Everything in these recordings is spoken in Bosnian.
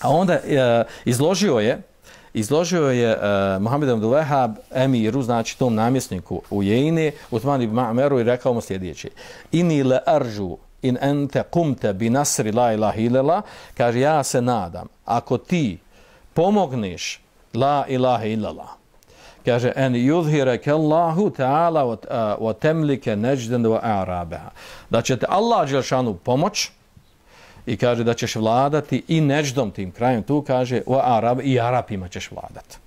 A onda e, izložio je izložio je uh, Mohamed Abdul Wahab emiru, znači tom namjesniku u Jejini, Utman ibn Ma'meru i rekao mu sljedeće. Inni le aržu in ente kumte bi nasri la ilaha illallah, kaže ja se nadam, ako ti pomogneš la ilaha illallah, kaže en yudhiraka Allahu ta'ala wa e, temlike najdan wa a'rabaha. Da će te Allah Đelšanu pomoć i kaže da ćeš vladati i neždom tim krajem tu kaže o Arab i Arapima ćeš vladati.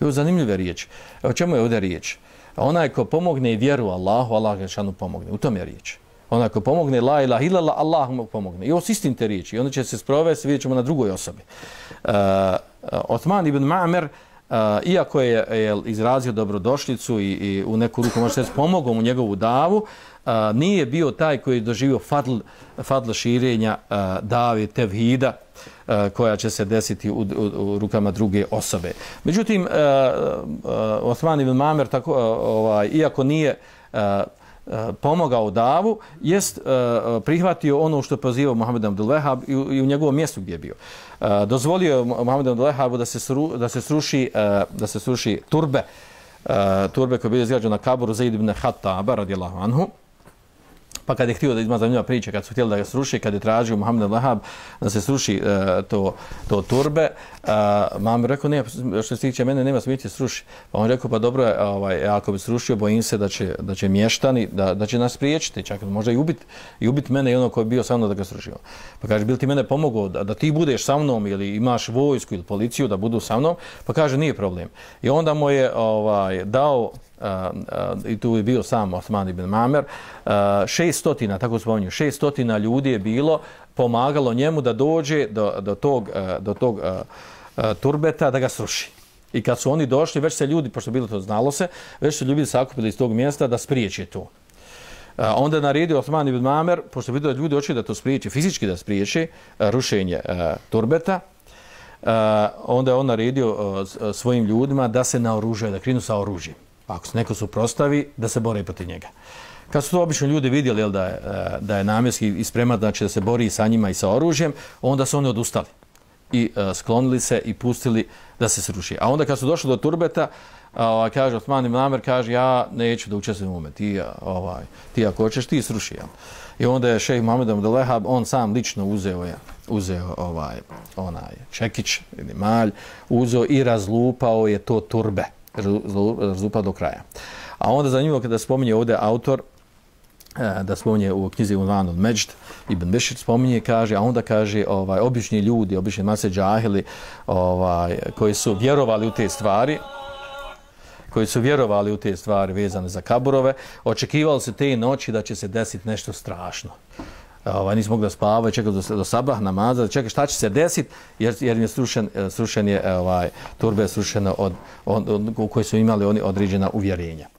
Je zanimljiva riječ. O čemu je ovdje riječ? Onaj ko pomogne i vjeru Allahu, Allah dželšanu pomogne. U tom je riječ. Onaj ko pomogne la ilaha illallah, Allah mu pomogne. I ovo su istim te riječi. I onda će se sprovesti, vidjet ćemo na drugoj osobi. E, uh, Otman ibn Ma'mer, Ma Uh, iako je, je izrazio dobrodošlicu i, i u neku ruku može se pomogao mu njegovu davu, a, nije bio taj koji je doživio fadl, fadl širenja a, dave tevhida a, koja će se desiti u, u, u rukama druge osobe. Međutim, a, a, Osman ibn Mamer, tako, a, ovaj, iako nije a, E, pomogao Davu, jest uh, prihvatio ono što je pozivao Mohamed Abdul Wahab i, i u njegovom mjestu gdje je bio. Uh, dozvolio je Mohamed Abdul Wahabu da se, sru, da se sruši, uh, da se sruši turbe, uh, turbe koje je bilo izgrađeno na kaburu Zaid ibn Hattaba radijallahu anhu pa kad je htio da izmaza njima priče, kad su htjeli da ga sruši, kad je tražio Muhammed al-Lahab da se sruši uh, to, to turbe, e, uh, mam rekao, ne, što se tiče mene, nema smisla sruši. Pa on rekao, pa dobro, ovaj, ako bi srušio, bojim se da će, da će mještani, da, da će nas priječiti, čak možda i ubiti, i ubiti mene i ono koji je bio sa mnom da ga srušio. Pa kaže, bil ti mene pomogao da, da ti budeš sa mnom ili imaš vojsku ili policiju da budu sa mnom? Pa kaže, nije problem. I onda mu je ovaj, dao, uh, uh, i tu je bio sam Osman ibn Mamer, uh, šest 600, tako spominju, 600 ljudi je bilo pomagalo njemu da dođe do, do tog, e, do tog uh, turbeta da ga sruši. I kad su oni došli, već se ljudi, pošto bilo to znalo se, već su ljudi sakupili iz tog mjesta da spriječe to. Onda je naredio Osman ibn Mamer, pošto vidio da ljudi hoće da to spriječe, fizički da spriječe rušenje uh, turbeta, uh, onda je on naredio uh, svojim ljudima da se naoružaju, da krinu sa oružjem. Ako se neko suprostavi, da se bore protiv njega. Uh, Kad su to obično ljudi vidjeli jel, da je, e, da je namjenski ispremat, znači da se bori sa njima i sa oružjem, onda su oni odustali i uh, sklonili se i pustili da se sruši. A onda kad su došli do turbeta, uh, kaže Osman ibn Amer, kaže ja neću da učestvujem u ome, ti, e, ovaj, ti ako hoćeš, ti sruši. Jel? I onda je šejh Mohamed Abdelehab, on sam lično uzeo je, uzeo ovaj, onaj čekić ili malj, uzeo i razlupao je to turbe razlupao do kraja. A onda zanimljivo kada spominje ovdje autor, E, da spominje u knjizi Unvan od Međd, Ibn Bešir spominje, kaže, a onda kaže, ovaj, obični ljudi, obični mase džahili, ovaj, koji su vjerovali u te stvari, koji su vjerovali u te stvari vezane za kaburove, očekivali se te noći da će se desiti nešto strašno e, ovaj, nismo mogli da spavaju, čekali do, do sabah namaza, čekaj šta će se desiti, jer, jer je srušen, e, srušen je, ovaj, turbe je srušeno od, od, od, od, u kojoj su imali oni određena uvjerenja.